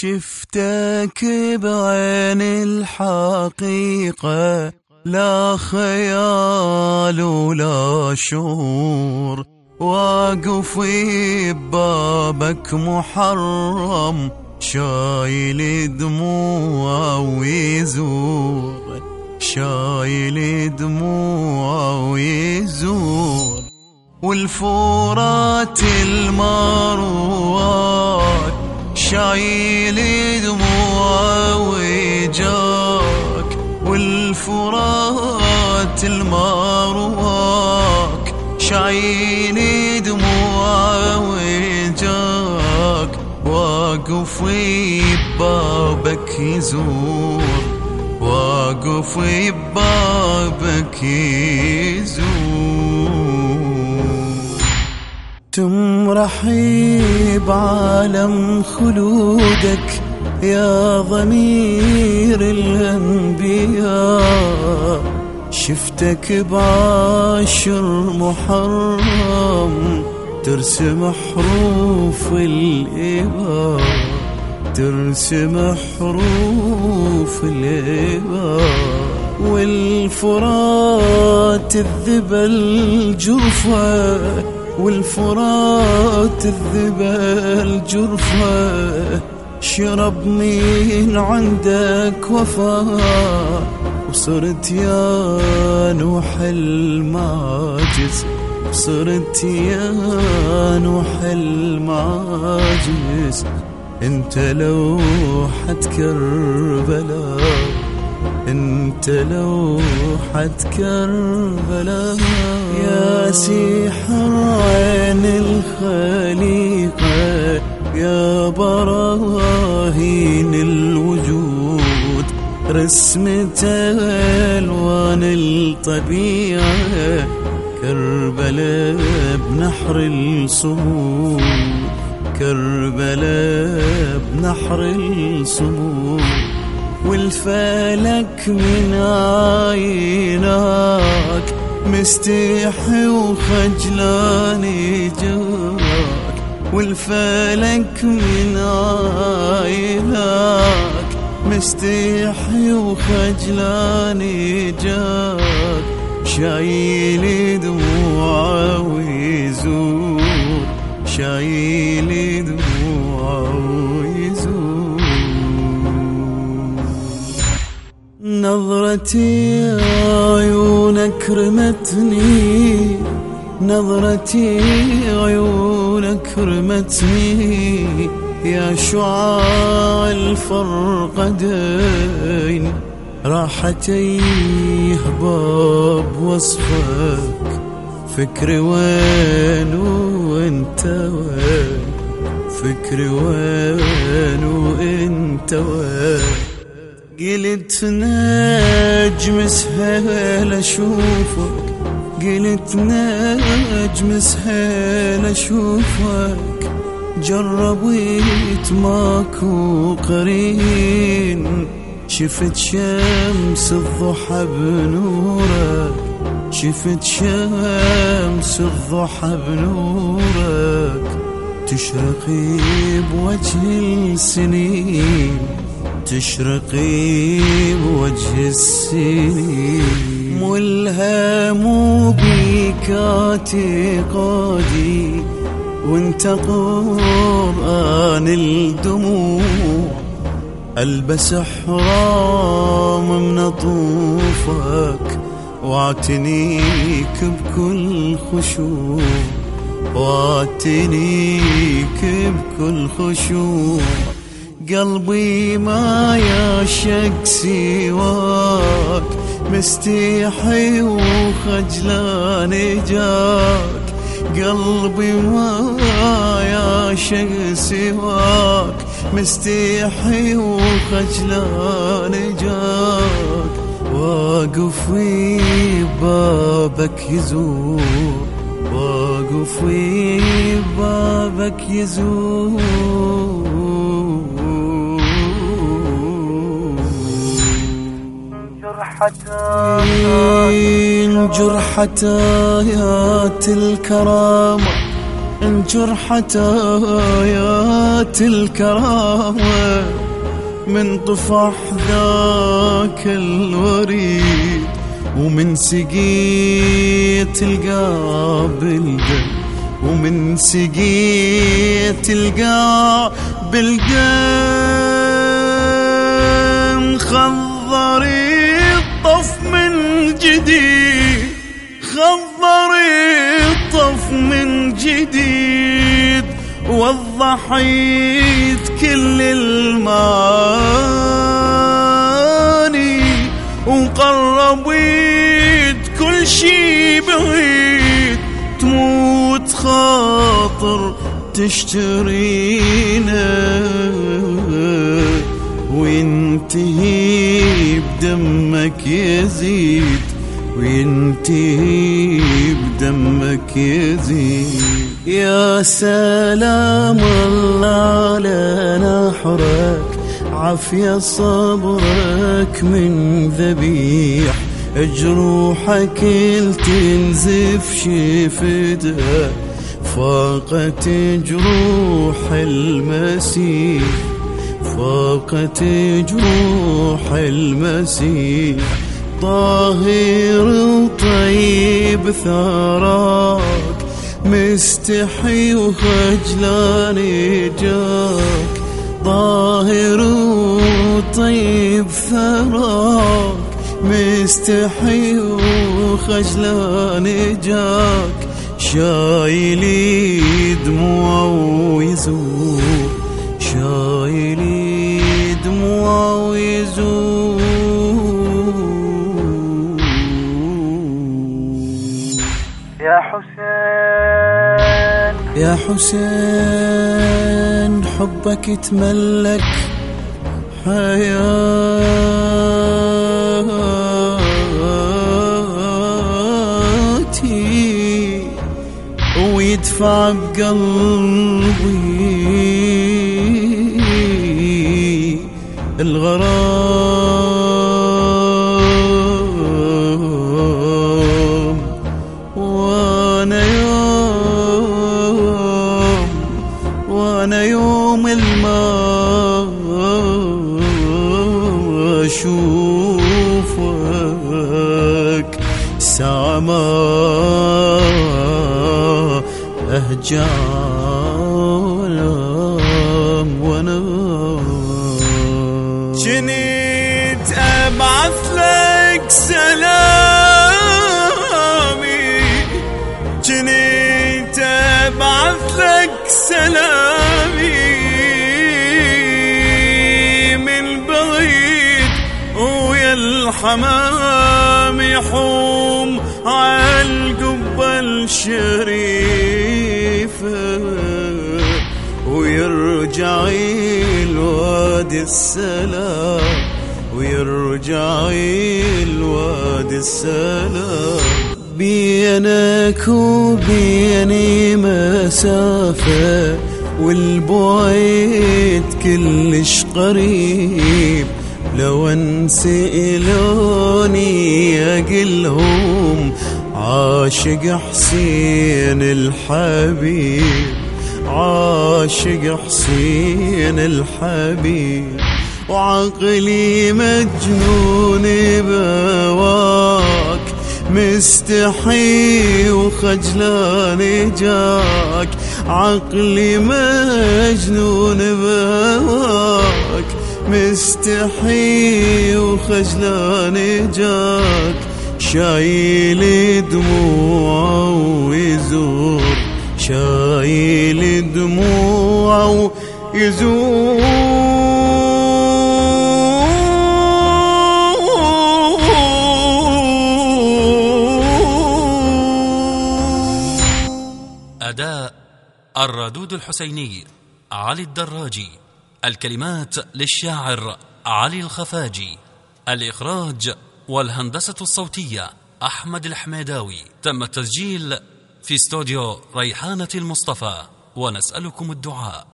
شفتك بعين الحقيقة لا خيال ولا شعور. واقف ببابك محرم شايل دموع ويزور. شايل دموع ويزور. والفورات المروات شايل دموع ويجاك والفرات المروات شايل دموع ويجاك واقف ببابك يزور واقف ببابك يزور. تمرحي بعالم خلودك يا ضمير الأنبياء. شفتك بعشر محرم ترسم حروف الإباء. ترسم حروف الإباء. والفرات الذبل الجرفة والفرات الذبل جرفة شرب من عندك وفاء وصرت يا نوح المعجز صرت يا نوح المعاجز انت لوحة كربلاء. انت لوحة كربلاء يا سيحر عين الخليقة يا براهين الوجود. رسمة ألوان الطبيعة كربلاء بنحر الصمود كربلاء بنحر الصمود والفلك من عيناك مستحي وخجلان جاك والفلك من عيناك مستحي وخجلان جاك شايل دموع ويزور شايل دموع نظرتي عيونك رمتني نظرتي عيونك رمتني يا شعاع الفرقدين راحتي باب وصفك؟ فكري وين وانت وين؟ فكري وين وانت وين؟ قلت نجم سهل أشوفك. قلت نجم سهل أشوفك. جربت ماكو قرين. شفت شمس الضحى بنورك. شفت شمس الضحى بنورك. تشرقي بوجه السنين. تشرقي بوجه السنين ملهم بك اعتقادي وانت قرآن الدموع ألبس حرام من طوفك واعتنيك بكل خشوع واعتنيك بكل خشوع قلبي ما يعشق سواك مستحي وخجلان جاك. قلبي ما يعشق سواك مستحي وخجلان جاك. واقف بابك يزور واقف بابك يزور. جرحة آيات الكرامة انجرحت آيات الكرامة من طفح ذاك الوريد ومن سقيت دم ومن سقيت القى بالقم خضري جديد خضري الطف من جديد وضحيت كل المعاني وقربيت كل شي بعيد تموت خاطر تشترينا. وينتهي بدمك يزيد. وينتهي بدمك يزيد. يا سلام الله على نحرك عافية صبرك من ذبيح. جروحك تنزف شفتها فاقت جروح المسيح. فاقت جروح المسيح. طاهر طيب ثراك مستحي وخجلان جاك طاهر طيب ثراك مستحي وخجلان جاك شايلي دموع ويزور حسين حبك تملك حياتي ويدفع بقلبي. الغرام سما اهجام وأنا جنيت ابعث لك سلامي. جنيت ابعث لك سلامي. من بعيد ويا الحمام يحوم. عالقبة الشريفة ويرجع الوادي السلام ويرجع الوادي السلام. بينك وبيني مسافة والبعيد كلش قريب لو انسألوني أقلهم عاشق حسين الحبيب عاشق حسين الحبيب. وعقلي مجنون بواك مستحي وخجلان جاك. عقلي مجنون بواك مستحي وخجلان جاك شايل دموع ويزور شايل دموع يزور أداء الردود الحسيني علي الدراجي. الكلمات للشاعر علي الخفاجي الإخراج والهندسة الصوتية أحمد الحميداوي. تم التسجيل في استوديو ريحانة المصطفى ونسألكم الدعاء.